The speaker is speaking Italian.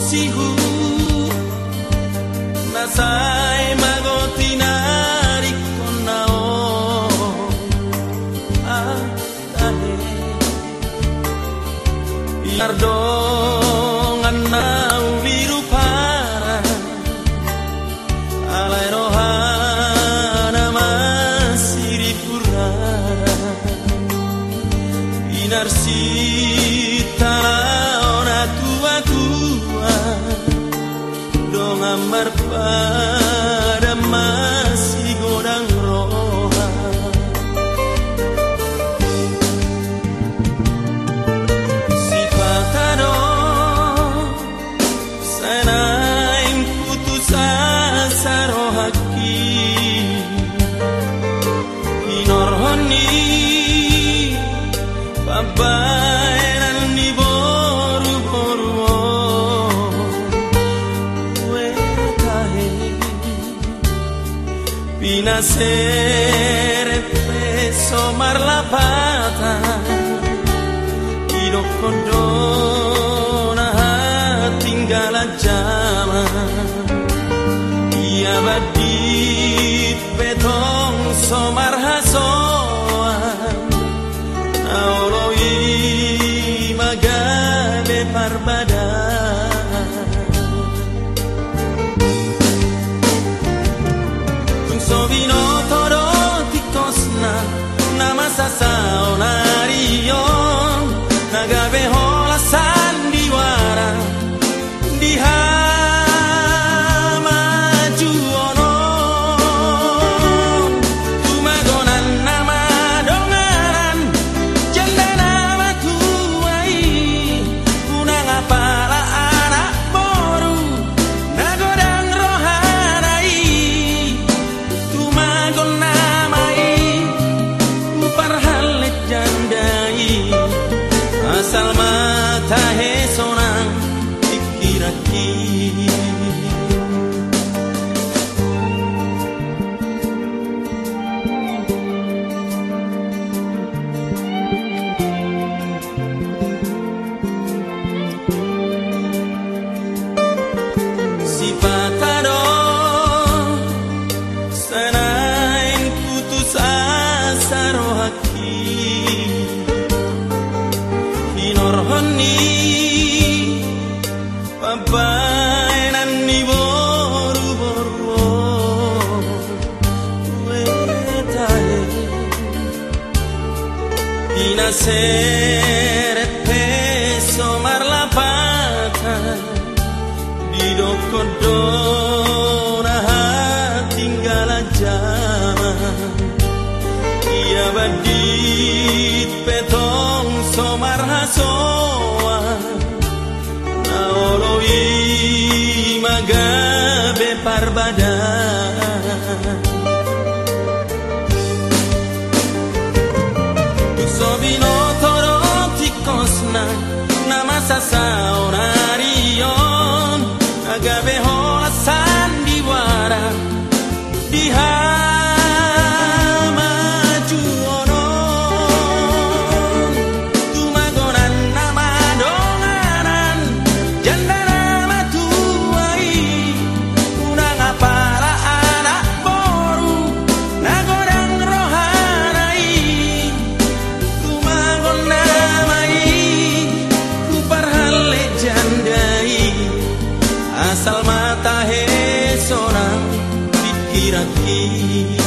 sihu Nasai magotinari konao Atahe Biar dongan nau biru para Alai rohana masiri pura amar paz. hacerme somar la pata y no condona tinga la llama y abadí si va Inaseret peso marlapata di dokodona tinggal zaman ia badit petong somar hasoa naoloi magabe parbada aqui